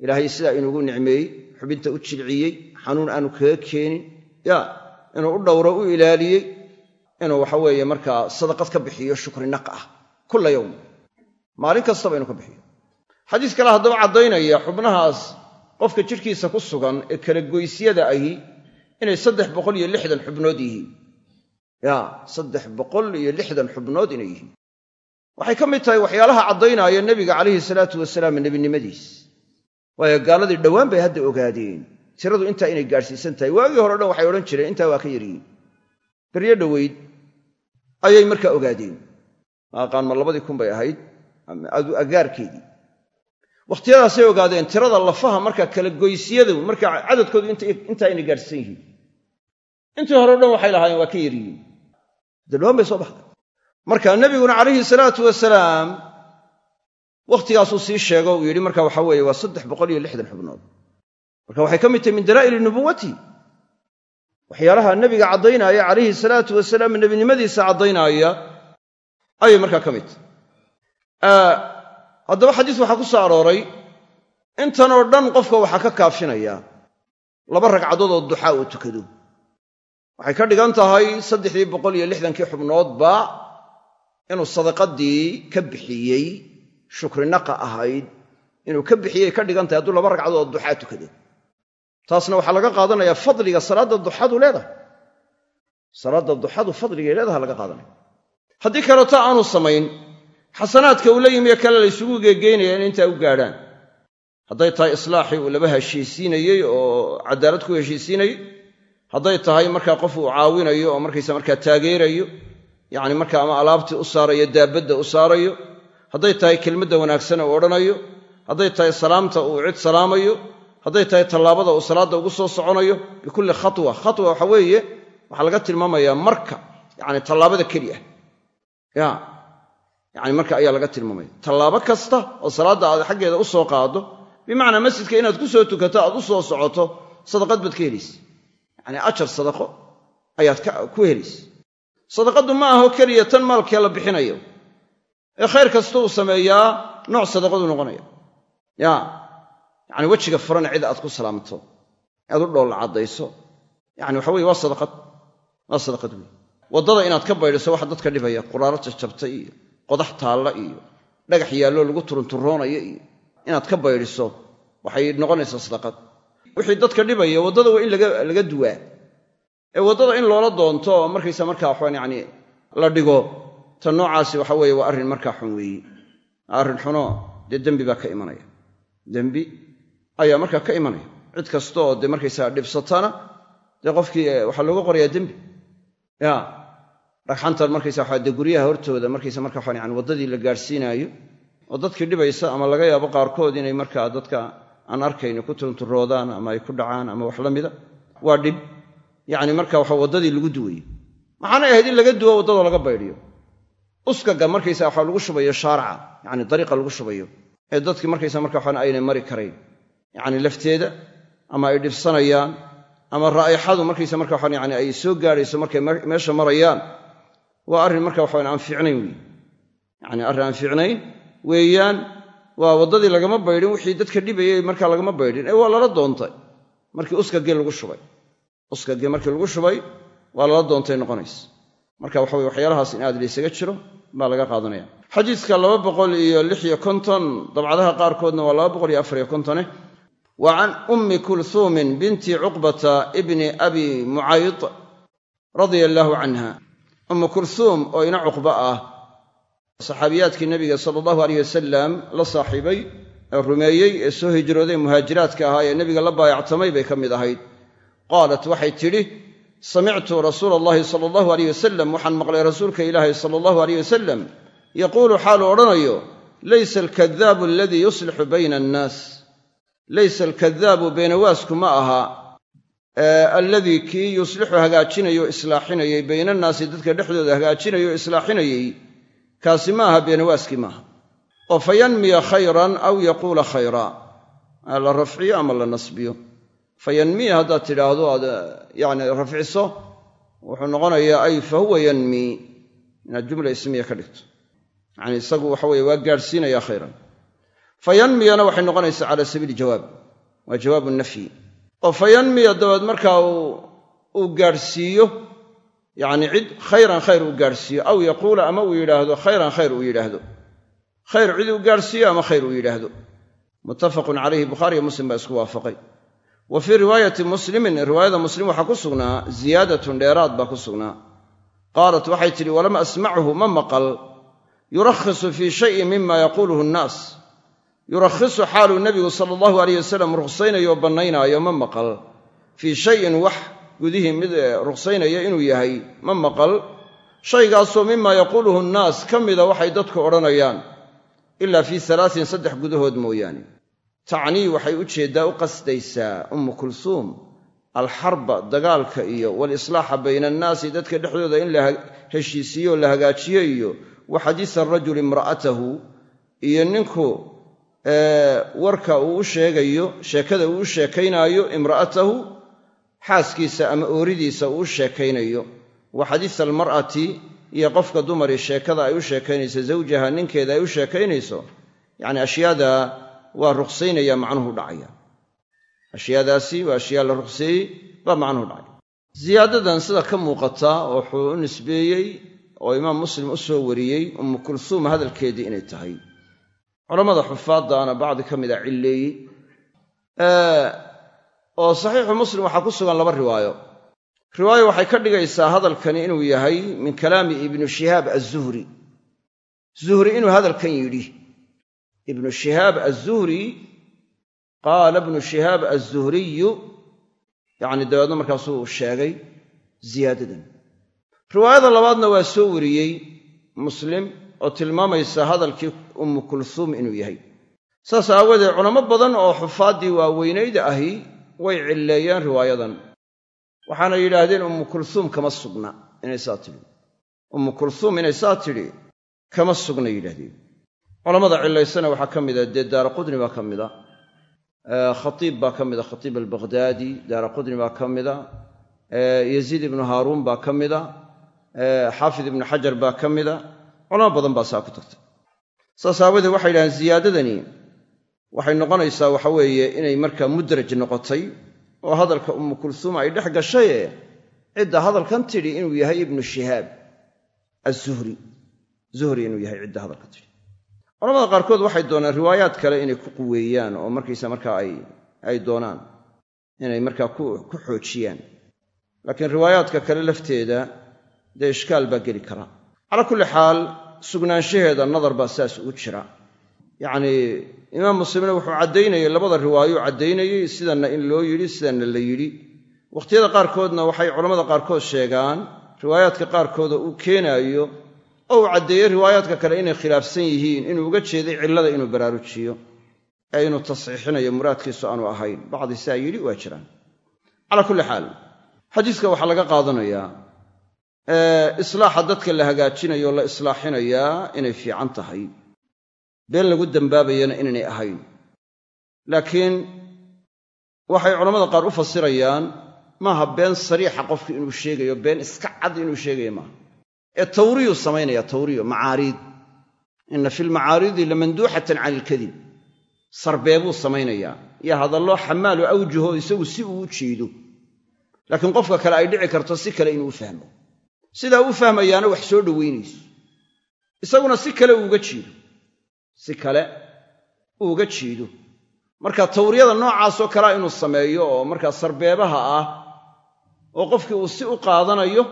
Speaker 1: Ilaahay sidaa inuugu nicmeeyey xubinta u jilciyey xanuun aanu kaga keenin ya inuu u dhowro u ilaaliyey inuu waxa weeye markaa sadaqad ka bixiyo shukri naq ah kulla yowm maalin kastaba inuu ka bixiyo. Xadiis kale haddaba caddaynaya xubnahaas qofka jidhkiisa ku sugan ee kala goysyada ahi inay saddex boqol iyo lixdan xubnood yihiin. Ya saddex boqol iyo lixdan xubnood inay yihiin. Waxay ka mid tahay waxyaalaha caddaynaya nebiga calayhi salaatu wasalaam nebinimadiis. Waayo gaaladii dhowaan bay hadda ogaadeen. Tiradu intaa inay gaadhsiisan tahay. Waagii hore dhan waxay odhan jireen intaa waa ka yaryihiin beryo dhoweyd ayay markaa ogaadeen. Maaqaan ma labadii kun bay ahayd? Agaarkeedii wakhtiyadaasay ogaadeen tirada lafaha markaa kala goysyadu markaa cadadkoodu intaa inay gaadhsiisan yihiin. Intii hore o dhan waxay lahaayeen waa ka yaryihiin hadda dhowaan bay soo baxday. Marka nebiguna calayhi salaatu wasalaam wakhtigaasuu sii sheego uu yidhi marka waxa weeye waa saddex boqol iyo lixdan xubnood. Marka waxay ka mid tahay min dalaa'ili nubuwati waxyaalaha nebiga caddaynaya calayhi salaatu wasalaam nebinimadiisa caddaynaya ayay markaa ka mid tahay haddaba xadiis waxaa ku soo arooray intanoo dhan qofka waxaa ka kaafinaya laba ragcadood oo duxaa uu tukado. Waxay ka dhigan tahay saddexdii boqol iyo lixdankii xubnoodba inuu sadaqadii ka bixiyey shukrinaqa ahayd inuu ka bixiyey ka dhigan tahay hadduu laba ragcadood oo duxaa tukado. Taasna waxaa laga qaadanayaa fadliga salaadda duxadu leedahay. Salaadda duxadu fadligay leedaha laga qaadanaya. Haddii kaleto aanu samayn xasanaadka uu la yimiyo kale la ysugu geegeynaya in intaa u gaadhaan. Hadday tahay islaaxii uu laba heshiisiinayey oo cadaalad ku heshiisiinayey. Hadday tahay markaa qof uu caawinayo oo markaysa markaa taageerayo yacni markaa ama alaabtii u saarayo daabadda u saarayo. Hadday tahay kelmadda wanaagsan uu odhanayo. Hadday tahay salaamta uu cid salaamayo. Hadday tahay tallaabada uu salaadda ugu soo soconayo. Bikulli khatwa khatwa waxa weeye waxaa laga tilmaamayaa marka yacni tallaabada keli ah ya yacni marka ayaa laga tilmaamaya tallaabo kasta oo salaadda aad xaggeeda u soo qaado bimacnaa masjidka inaad ku soo tukato aad u soo socoto sadaqad baad ka helaysa yacni ajar sadaqo ayaad ku helaysa sadaqaddu ma aho keliya tan maalkee la bixinayo. Ee khayr kasta uu sameeyaa nooc sadaqadu noqonaya. Ya yacni wejiga furana cid aad ku salaamto aad u dhoolla caddayso yacni waxa weye waa sadaqad waa sadaqad wey waddada inaad ka baydhiso waxa dadka dhibaya quraaro jajabtay iyo qodax taalla iyo dhagax yaalloo lagu turunturoonayo iyo inaad ka baydhiso waxay noqonaysaa sadaqad. Wixii dadka dhibaya waddada waa in laga duwaa. Ee waddada in loola doonto oo markaysa markaa waxaan yacni la dhigo ta noocaasi waxa weeye waa arrin markaa xun weeye arrin xunoo dee dembi baa ka imanaya. Dembi ayaa markaa ka imanaya. Cid kasta oo dee markaysaa dhibsatana dee qofkii waxaa looga qorayaa dembi. Ya dhagxantan markaysa waxa dee guryaha hortooda markaysa marka waxaan yani waddadii la gaadhsiinaayo oo dadkii dhibaysa ama laga yaabo qaarkood inay markaa dadka aan arkayni ku turunturoodaan ama ay ku dhacaan ama wax la mida waa dhib. Yacni marka waxa waddadii lagu duwayo maxaanay ahayd in laga duwo waddada laga baydhiyo. Uskaga markaysa waxa lagu shubayo shaaraca yacni dariiqa lagu shubayo ee dadkii markaysa marka waxaan aynay mari karayn yacni lafteeda ama ay dhibsanayaan ama raa'ixadu markaysa marka waxaan yani ay soo gaadhayso markay meesha marayaan waa arrin marka waxaan aan fiicnayn weeye yacni arrin aan weeyaan waa waddadii lagama baydhin wixii dadka dhibayay markaa lagama baydhin. Ee waa lala doontay. Markii uskagee lagu shubay. Uskagee markii lagu shubay waa lala doontay noqonaysa marka waxa weye waxyaalahaas in aad laysaga jiro baa laga qaadanaya. Xadiidka laba boqol iyo lix iyo konton dabcadaha qaarkoodna waa laba boqol iyo afar iyo kontone wa can ummi kulhuumin binti cuqbata ibni abi mucayd radia allaahu ummu kulhuum oo ina cuqba ah. Saxaabiyaadkii nebiga sala allahu aleyh wasalam la saaxiibay ee rumeeyey ee soo hijrooday muhaajiraadka ahaa ee nebiga la baayactamay bay ka mid ahayd. Qaalat waxay tidhi samictu rasuula allahi sala allahu aleyh wasalam waxaan maqlay rasuulka ilaahi sala allahu aleyh wasalam yaquulu xaaluu odhanayo laysa alkadaabu aladii yuslixu bayna annaas. Laysa alkadaabu beenawaasku ma aha alladii kii yuslixu hagaajinayo islaaxinayey bayna annaasi dadka dhexdooda hagaajinayo o islaaxinayey kaasi ma aha beenawaaskii maaha. Oo fa yanmiya khayran aw yaquula khayra. La rafciyo ama la nasbiyo. Fa yanmiya haddaad tidhaahdo aad yani rafciso wuxuu noqonayaa ay fa huwa yanmii inaad jumla ismiya ka dhigto. Yacni isagu waxa weye waa gaadhsiinaya khayran. Fa waxay noqonaysaa cala sabiili jawaab. Waa jawaabu nafyi oo fa yanmiya dabeed markaa uu gaadhsiiyo yacni cid khayran khayr uu gaadhsiiyo aw yaquula ama uu yidhaahdo khayran khayr uu yidhaahdo. Khayr cid uu gaadhsiiyo ama khayr uu yidhaahdo. Muttafaqun calayhi bukhaariyo muslim baa isku waafaqay. Wa fii riwaayati muslimin riwaayada muslim waxaa ku sugnaa ziyaadatun dheeraad baa ku sugnaa. Qaalat waxay tidhi walam asmachu ma maqal. Yurakhisu fii shayin mima yaquuluhu nnaas yurakhisu xaaluu nebigu sala allahu aleyh wasalam ruqsaynayo oo bannaynaayo ma maqal. Fii shayin wax gudihii mid ruqsaynaya inuu yahay ma maqal. Shaygaasoo mima yaquuluhu nnaas ka mida waxay dadku odhanayaan ilaa fii salaasin saddex gudahood mooyaane. Tacnii waxay u jeeddaa u qasdaysaa ummu kulsuum alxarba dagaalka iyo walislaaxa bayna annaasi dadka dhexdooda in la heshiisiiyo la hagaajiyo iyo wa xadiisa arajuli imra'atahu iyo ninku warka uu u sheegayo sheekada uu u sheekaynaayo imra'atahu xaaskiisa ama ooridiisa uu u sheekaynayo. Wa xadiisa almar'ati iyo qofka dumari sheekada ay u sheekaynayso zawjaha ninkeeda ay u sheekaynayso yacni ashyaada waa ruqsaynaya macnuhu dhacaya. Ashyaadaasi waa ashyaa la ruqseeyey baa macnuhu dhacaya. Ziyaadadan sida ka muuqata wuxuu u nisbeeyey oo imaam muslim u soo wariyey ummu kulsuum hadalkeedii inay tahay culammada xufaaddaana bacdi ka mida cilleeyey oo saxiixu muslim waxaa ku sugan laba riwaayo. Riwaayo waxay ka dhigaysaa hadalkani inuu yahay min kalaami ibnu shihaab azuhri zuhri inuu hadalkan yidhi ibnu shihaab azuhri qaala ibnu shihaab azuhriyu yacni dabeedna markaasuu sheegay ziyaadadan. Riwaayada labaadna waa soo wariyey muslim oo tilmaamaysa hadalkii ummu kulsuum inuu yahay. Saas aawadeed culamo badan oo xufaaddii waaweynayda ahi way cilleeyeen riwaayadan. Waxaana yidhaahdeen ummu kulsuum kama sugna inay saa tidhi. Ummu kulsuum inay saa tidhi kama sugna yidhahdeen culammada cillaysana waxaa ka mida dee daara qudni baa ka mida khatiib baa ka mida khatiib albaqhdaadi daara qudni baa ka mida yaziid ibnu haaruun baa ka mida xaafid ibnu xajar baa ka mida culamo badan baa saa ku tagtay. Saas aawadeed waxay yidhahdeen ziyaadadani waxay noqonaysaa waxa weeye inay markaa mudraj noqotay oo hadalka ummu kulsuum ay dhex gashaye cidda hadalkan tidhi inuu yahay ibnu shihaab azuhri zuhri inuu yahay cidda hadalkan tidhi. Culamada qaarkood waxay doonaan riwaayaad kale inay ku quweeyaan oo markaysa markaa ay doonaan inay markaa ku xoojiyaan. Laakiin riwaayaadka kale lafteeda dee ishkaal baa geli kara. Calaa kulli xaal sugnaanshaheeda nadar baa saas ugu jira. Yacnii imaam muslimna wuxuu caddaynayey labada riwaayo caddaynayey sidanna in loo yidhi sidanna la yidhi. Wakhtiyada qaarkoodna waxay culammada qaarkood sheegaan riwaayaadka qaarkooda uu keenaayo oo uu caddeeyey riwaayaadka kale inay khilaafsan yihiin inuu uga jeeday cillada inuu baraarujiyo ee inuu tasxiixinayo muraadkiisu aanu ahayn. Bacdi saa yidhi waa jiraan. Calaa kulli xaal xadiiska waxaa laga qaadanayaa islaaxa dadka la hagaajinayo la islaaxinayaa inay fiican tahay. Been lagu dembaabayana inaynay ahayn. Laakiin waxay culammada qaar u fasirayaan maaha been sariixa qofku inuu sheegayo been iska cad inuu sheegayo maaha. Ee tawriyuu samaynaya tawriyo macaariid. Inna fi lmacaaridi lamanduuxatan cani ilkadib sarbeebuu samaynayaa iyo hadallo xamaalu awjuho isagu si uu u jeedo. Laakiin qofka kale ay dhici karto si kale inuu u fahmo sidaa u fahmayaana wax soo dhowaynayso isaguna si kale uuga jeedo si kale uuga jeedo marka tawriyada noocaasoo kalea inuu sameeyo oo markaa sarbeebaha ah oo qofkii uu si u qaadanayo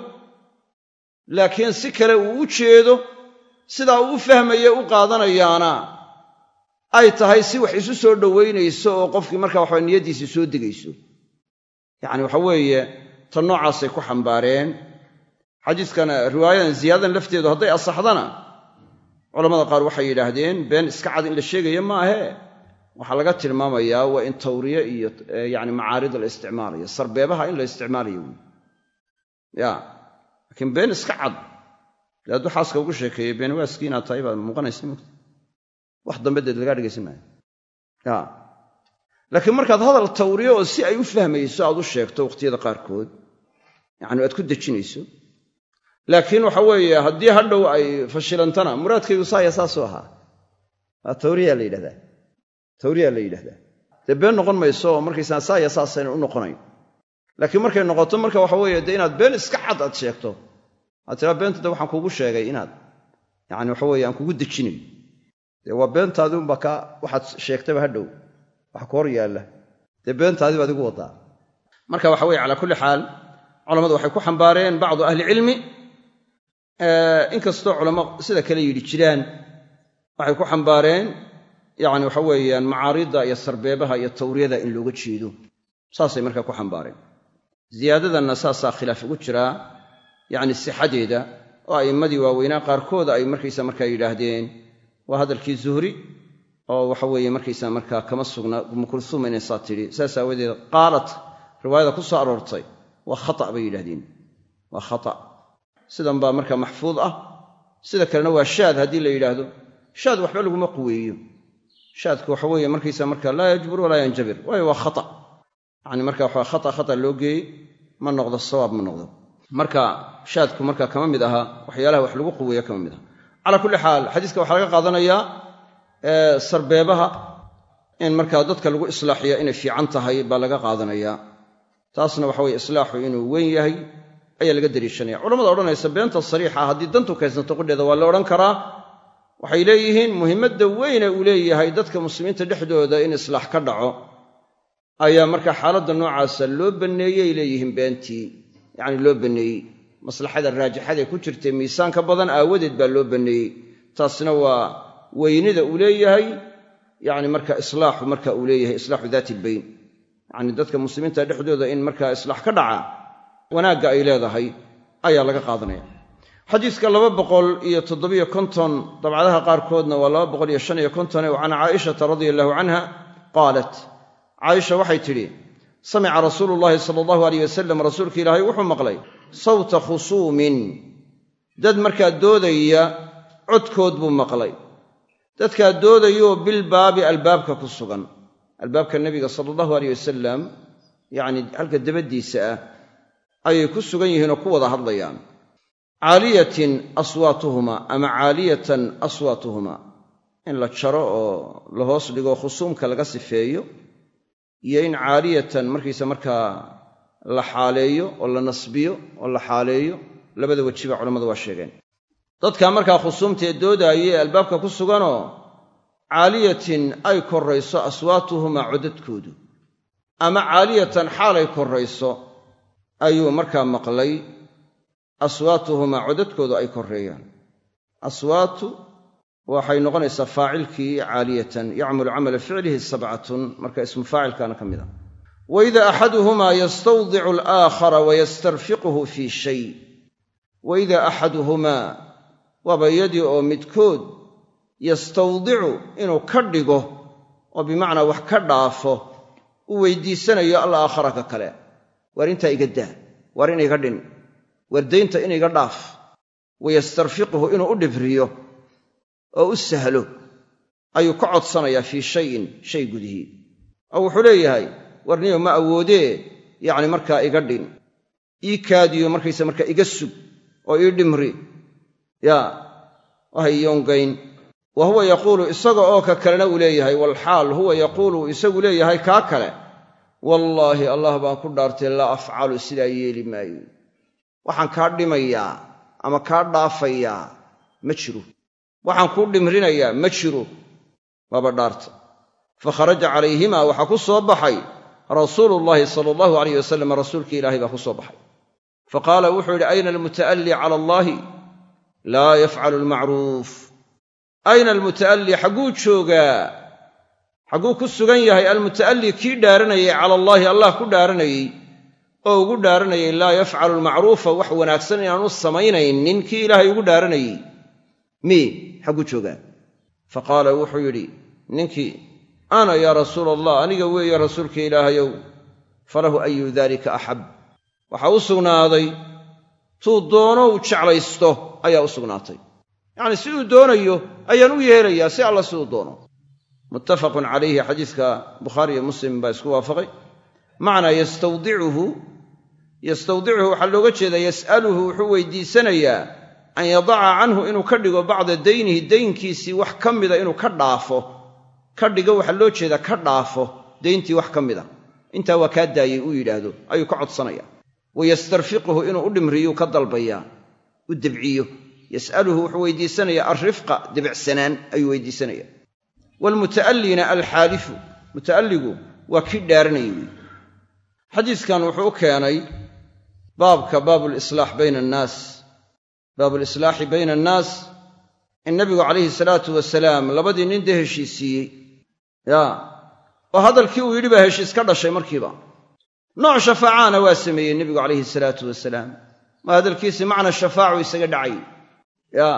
Speaker 1: laakiin si kale uu u jeedo sidaa uu u fahmaye u qaadanayaana ay tahay si wax isu soo dhowaynayso oo qofkii markaa waxaa niyaddiisii soo degayso. Yacni waxa weeye tan noocaasay ku xambaareen xadiiskan riwaayadan ziyaadadan lafteedu hadday asaxdana culamada qaar waxay yidhaahdeen been iska cad in la sheegaya maahee waxaa laga tilmaamayaa waa in tawriye iyo yani macaarida la isticmaalayo sarbeebaha in la isticmaalayo. Wy ya laakiin been iska cad. Dee hadduu xaaska ugu sheekeeyo been waaskii inaad tahay baad muuqanaysa mogta wax dambedeed lagaa dhegaysan maayo. Ya laakiin markaad hadal tawriyo oo si ay u fahmayso aad u sheegto wakhtiyada qaarkood yacni aad ku dejinayso laakiin waxa weeye haddii hadhow ay fashilantana muraadkaygu saaya saasuu ahaa. Waa tawriyaa la yidhahdaa. Tawriyaa la yidhahdaa. Dee been noqon mayso oo saaya saasayna u noqonayn. Laakiin markay noqoto marka waxa weeye dee inaad been iska cad aad sheegto. Aad tiraa beenta de waxaan kuugu sheegay inaad yacani waxa weeye aan kugu dejinayo dee waa beentaadii unbaa kaa waxaad sheegtaba hadhow. Wax ku hor yaalla. Dee beentaadii baad igu waddaa marka waxa weye calaa kulli xaal culammadu waxay ku xambaareen bacdu ahlicilmi inkastoo culamo sida kale yidhi jiraan waxay ku xambaareen yacni waxa weeyaan macaarida iyo sarbeebaha iyo tawriyada in looga jeedo. Saasay markaa ku xambaareen. Ziyaadadanna saasaa khilaaf ugu jiraa yacni sixadeeda oo a'immadii waaweynaa qaarkood ay markaysa markaa yidhaahdeen. Waa hadalkii zuhri oo waxa weeye markaysa markaa kama sugna umu kulsuum tidhi saas aawadeed qaalat riwaayada ku soo aroortay waa khata' bay yidhahdeen waa khata' sidan baa marka maxfuud ah. Sida kalena waa shaad haddii la yidhaahdo. Shaad waxba laguma quweeyo. Shaadku waxa weeye markaysa marka laa yajbur walaa yanjabir. Waayo waa khata. Yacni marka waxa khata khata loo geeyey ma noqdo sawaab ma noqdo. Marka shaadku marka kama mid aha waxyaalaha wax lagu quweeyo kama mid aha. Calaa kulli xaal xadiiska waxaa laga qaadanayaa sarbeebaha in markaa dadka lagu islaaxiya inay fiican tahay baa laga qaadanayaa. Taasna waxa weye islaaxu inuu weyn yahay ayaa laga dariishanaya. Culamada odhanaysa beenta sariixa haddii dantu kaysanto qudheeda waa la odhan karaa. Waxay leeyihiin muhimmadda weyne uu leeyahay dadka muslimiinta dhexdooda in islaax ka dhaco ayaa marka xaaladda noocaasa loo banneeyey leeyihiin beentii. Yacni loo banneeyey maslaxada raajixadae ku jirtay miisaanka badan aawadeed baa loo banneeyey taasna waa weynida uu leeyahay. Yacni marka islaaxu marka uu leeyahay islaaxu daati ilbayn yacni dadka muslimiinta dhexdooda in markaa islaax ka dhaca wanaagga ay leedahay ayaa laga qaadanaya. Xadiiska laba boqol iyo toddobiyo konton dabcadaha qaarkoodna waa laba boqol iyo shan iyo kontone oo can caaishata radia allahu canha qaalat caaisha waxay tidhi samica rasuulu llaahi sala allahu aleyh wasalam rasuulka ilaahay wuxuu maqlay sawta khusuumin dad markaa doodaya codkood buu maqlay. Dadkaa doodayoo bilbaabi albaabka ku sugan. Albaabka nebiga sala allahu aleyh wasalam yacni halka dabaddiisa ah ayay ku sugan yihiin oo ku wada hadlayaan. Caaliyatin aswaatuhuma ama caaliyatan aswaatuhuma. In la jaro oo la hoos dhigo khusuumka laga sifeeyo iyo in caaliyatan markaysa markaa la xaaleeyo oo la nasbiyo oo la xaaleeyo labada wejiba culammadu waa sheegeen. Dadkaa markaa khusuumtaee doodaaya ee albaabka ku suganoo caaliyatin ay korrayso aswaatuhumaa codadkoodu ama caaliyatan xaalay korrayso ayuu markaa maqlay aswaatuhumaa codadkoodu ay korreeyaan. Aswaatu waxay noqonaysaa faacilkii caaliyatan yacmalu camala ficlihi sabcatun marka ismu faacilkaana ka mid a. Wa ida axaduhumaa yastawdicu alaakhara wayastarfiquhu fii shay. Wa ida axaduhumaa waaba iyadii oo midkood yastawdicu inuu ka dhigo oo bimacnaa wax ka dhaafo u weydiisanayo alaakhara ka kale waar intaa iga daa waar inayga dhin waar daynta inayga dhaaf wayastarfiquhu inuu u dhibriyo oo u sahlo ayuu ka codsanayaa fii shayin shay gudihii oo wuxuu leeyahay warniyo ma awoodee yacni markaa iga dhin. Ii kaadiyo markaysa markaa iga sug oo ii dhimri. Yaa wahayyoongayn wa huwa yaquulu isaga oo ka kalena uu leeyahay walxaal huwa yaquulu isagu leeyahay kaa kale wallaahi allah baan ku dhaartay laa afcalu sidaa yeeli maayo. Waxaan kaa dhimayaa ama kaa dhaafayaa ma jiro. Waxaan kuu dhimrinayaa ma jiro. Waaba dhaarta. Fakharaja calayhimaa waxaa ku soo baxay. Rasuulu llaahi sala allahu alayh wasalam rasuulkii ilaahay baa ku soo baxay. Fa qaala wuxuu yidhi ayna almuta'allii cala allaahi? Laa yafcalu almacruuf. Ayna almuta'allii xagguu joogaa xagguu ku sugan yahay almuta'allii kii dhaaranayay cala allaahi allah ku dhaaranayey oo ugu dhaaranayay laa yafcalu almacruufa wax wanaagsan inaanu samaynaynin kii ilaahay ugu dhaaranayey mii xagguu joogaa. Fa qaala wuxuu yidhi ninkii ana yaa rasuula allah aniga weeye rasuulka ilaahayow falahu ayu daalika axab. Waxaa u sugnaaday tuu doono uu jeclaysto ayaa u sugnaatay. Yacnii siduu doonayo ayaan u yeelayaa si alla siduu doono muttafaqun calayhi xadiiska bukhaari iyo muslim baa isku waafaqay. Macnaa yastawdicuhu yastawdicuhu waxaa looga jeedaa yas'aluhu wuxuu weydiisanayaa an yadaca canhu inuu ka dhigo bacda daynihi daynkiisii wax ka mida inuu ka dhaafo. Ka dhigo waxaa loo jeedaa ka dhaafo dayntii wax ka mida. Intaa waa kaa daayey uu yidhaahdo ayuu ka codsanaya wayastarfiquhu inuu u dhimriyuu ka dalbayaa u debciyo yas'aluhu wuxuu weydiisanayaa alrifqa debicsanaan ayuu weydiisanaya waalmuta'allina alxaalifu muta'alligu waa kii dhaaranayay wey xadiiskan wuxuu u keenay baabka baabulislaax bayna annaas baabulislaaxi bayna annaas in nabigu calayhi salaatu wasalaam labadii nin dee heshiisiiyey yaa oo hadalkii uu yidhi baa heshiis ka dhashay markiiba nooc shafaacaana waa sameeyey nebigu calayhi salaatu wasalaam ma hadalkiisii macna shafaacu isaga dhacay yaa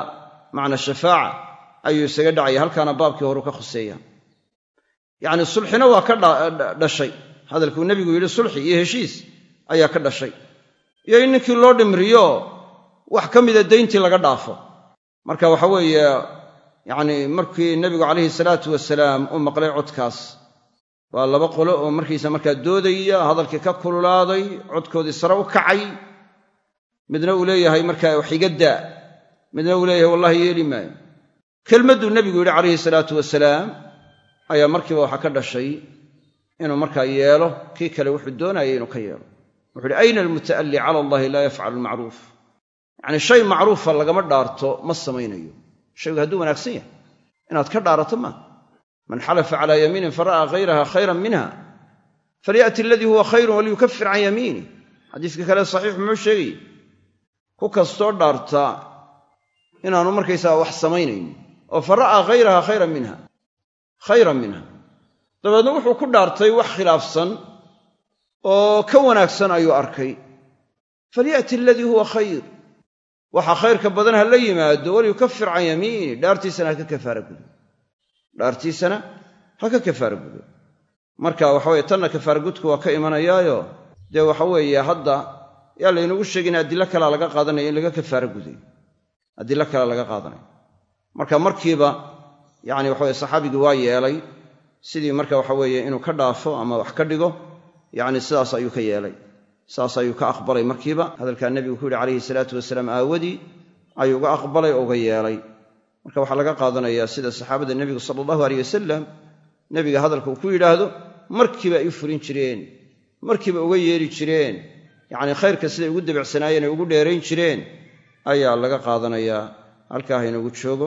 Speaker 1: macna shafaaca ayuu isaga dhacaya halkaana baabkii horeu ka khuseeya. Yacni sulxina waa ka dhashay. Hadalkuu nebigu yidhi sulxi iyo heshiis ayaa ka dhashay. Iyo in ninkii loo dhimriyo wax ka mida dayntii laga dhaafo. Marka waxa weeye yacni markii nebigu calayhi salaatu wasalaam u maqlay codkaas waa laba qolo oo markiisa markaa doodaya hadalkii ka kululaaday codkoodii sare u kacay. Midna uu leeyahay markaa wax iga daa. Midna uu leeyahay wallahi yeeli maayo kelmadduu nebigu yidhi calayhi salaatu wasalaam ayaa markiiba waxaa ka dhashay inuu markaa yeelo kii kale wuxuu doonayay inuu ka yeelo. Wuxu uhi ayna almuta'alli cala allahi laa yafcalu almacruuf yacnii shay macruufa lagama dhaarto ma samaynayo. Shaygu hadduu wanaagsan yahay. Inaad ka dhaarato maa man xalafa calaa yamiinin fara'aa hayraha khayran minha falya'ti aladii huwa khayrun waliyukafir can yamiinih xadiiska kale saxiix muxuu sheegayey ku kastoo dhaarta inaanu markaysaga wax samaynayn oo fara'aa hayraha khayran minha. Khayran minha. Dabeedna wuxuu ku dhaartay wax khilaafsan oo ka wanaagsan ayuu arkay. Falya'ti aladii huwa khayr. Waxa khayrka badan ha la yimaado waliyukafir can yamiini. Dhaartiisana ha ka kafaara gudo dhaartiisana ha ka kafaara gudo marka waxaweye tanna kafaara gudku waa ka imanayaayo. Dee waxa weeye hadda yaa laynagu sheegin adilo kalea laga qaadanaya in laga kafaara guday. Adilo kalea laga qaadanayo marka markiiba yacni waxaweye saxaabigii waa yeelay sidii marka waxa weeye inuu ka dhaafo ama wax ka dhigo yacni sidaas ayuu ka yeelay. Saas ayuu ka aqbalay markiiba. Hadalkaa nebigu ku yidhi calayhi salaatu wasalaam aawadii ayuu uga aqbalay oo uga yeelay. Marka waxaa laga qaadanayaa sida saxaabada nebigu sala allahu aleyh wasalam nebiga hadalka uu ku yidhaahdo markiiba ay u furin jireen markiiba uga yeeli jireen yacnii khayrka siday ugu debicsanaayeen ay ugu dheerayn jireen ayaa laga qaadanayaa. Halkaa haynagu joogo